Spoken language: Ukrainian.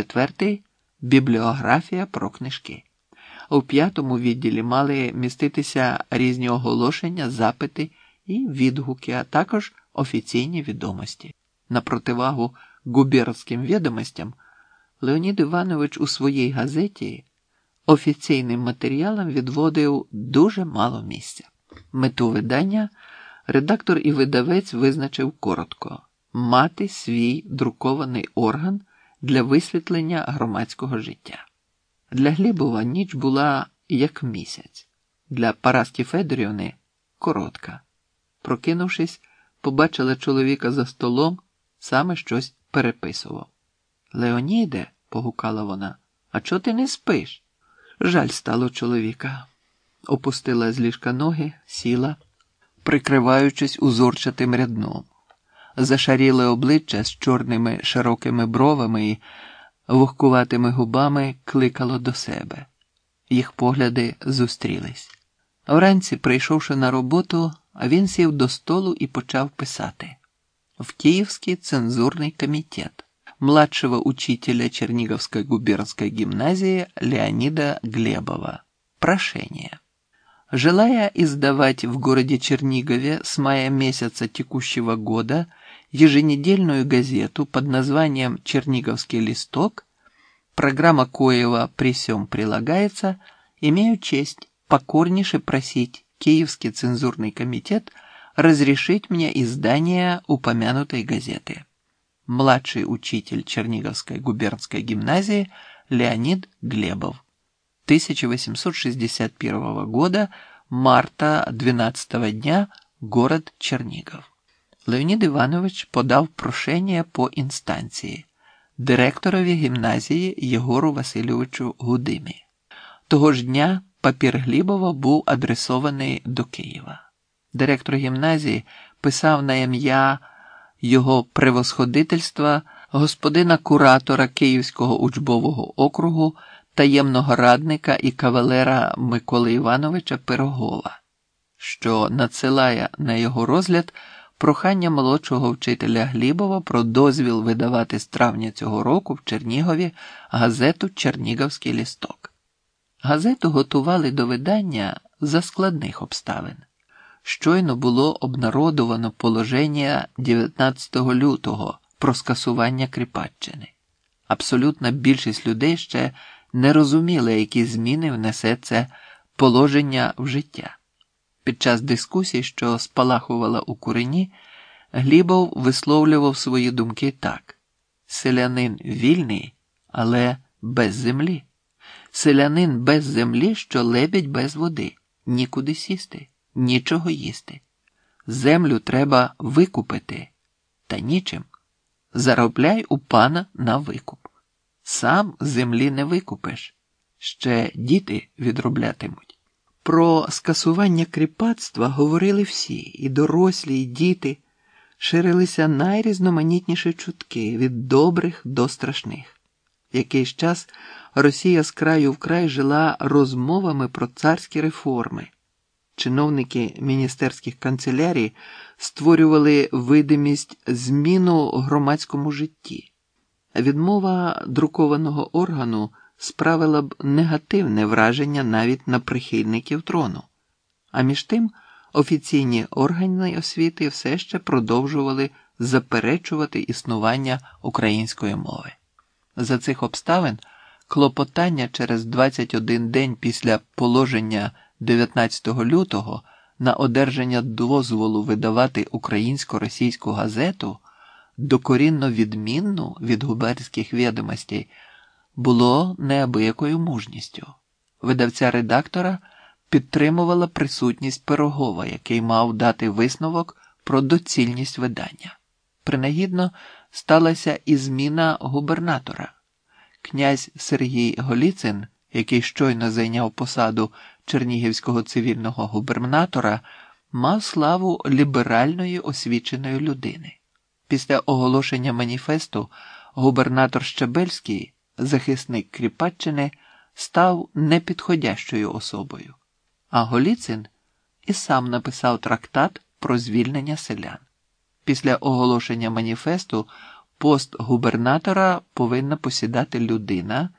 Четвертий бібліографія про книжки. У п'ятому відділі мали міститися різні оголошення, запити і відгуки, а також офіційні відомості. На противагу губернським відомостям Леонід Іванович у своїй газеті офіційним матеріалам відводив дуже мало місця. Мету видання редактор і видавець визначив коротко мати свій друкований орган для висвітлення громадського життя. Для Глібова ніч була як місяць, для Параски Федорівни коротка. Прокинувшись, побачила чоловіка за столом, саме щось переписував. Леоніде, погукала вона, а чого ти не спиш? Жаль стало чоловіка. Опустила з ліжка ноги, сіла, прикриваючись узорчатим рядном. Зашаріле обличчя з чорними широкими бровами і вогкуватими губами кликало до себе. Їх погляди зустрілись. Вранці, прийшовши на роботу, він сів до столу і почав писати в Киевский цензурный комитет младшего учителя Черниговской губернской гимназии Леонида Глебова. Прошение. Желая издавать в городе Чернигове с мая месяца текущего года еженедельную газету под названием «Черниговский листок», программа Коева при сём прилагается, имею честь покорнейше просить Киевский цензурный комитет разрешить мне издание упомянутой газеты. Младший учитель Черниговской губернской гимназии Леонид Глебов. 1861 года, марта 12 дня, город Чернігов. Леонід Іванович подав прошення по інстанції директорові гімназії Єгору Васильовичу Гудимі. Того ж дня папір Глібова був адресований до Києва. Директор гімназії писав на ім'я його превосходительства господина куратора Київського учбового округу, таємного радника і кавалера Миколи Івановича Пирогова, що надсилає на його розгляд прохання молодшого вчителя Глібова про дозвіл видавати з травня цього року в Чернігові газету Чернігівський лісток. Газету готували до видання за складних обставин. Щойно було обнародовано положення 19 лютого про скасування Кріпаччини. Абсолютна більшість людей ще не розуміли, які зміни внесе це положення в життя. Під час дискусії, що спалахувала у курені, Глібов висловлював свої думки так: селянин вільний, але без землі. Селянин без землі, що лебідь без води, нікуди сісти, нічого їсти. Землю треба викупити, та нічим. Заробляй у пана на викуп. Сам землі не викупиш, ще діти відроблятимуть. Про скасування кріпацтва говорили всі, і дорослі, і діти, ширилися найрізноманітніші чутки від добрих до страшних. Якийсь час Росія з краю в край жила розмовами про царські реформи. Чиновники міністерських канцелярій створювали видимість зміну громадському житті. Відмова друкованого органу справила б негативне враження навіть на прихильників трону. А між тим офіційні органи освіти все ще продовжували заперечувати існування української мови. За цих обставин клопотання через 21 день після положення 19 лютого на одержання дозволу видавати українсько-російську газету докорінно відмінну від губернських відомостей було неабиякою мужністю. Видавця редактора підтримувала присутність Пирогова, який мав дати висновок про доцільність видання. Принагідно сталася і зміна губернатора. Князь Сергій Голіцин, який щойно зайняв посаду чернігівського цивільного губернатора, мав славу ліберальної освіченої людини. Після оголошення маніфесту губернатор Щебельський, захисник Кріпаччини, став непідходящою особою, а Голіцин і сам написав трактат про звільнення селян. Після оголошення маніфесту пост губернатора повинна посідати людина.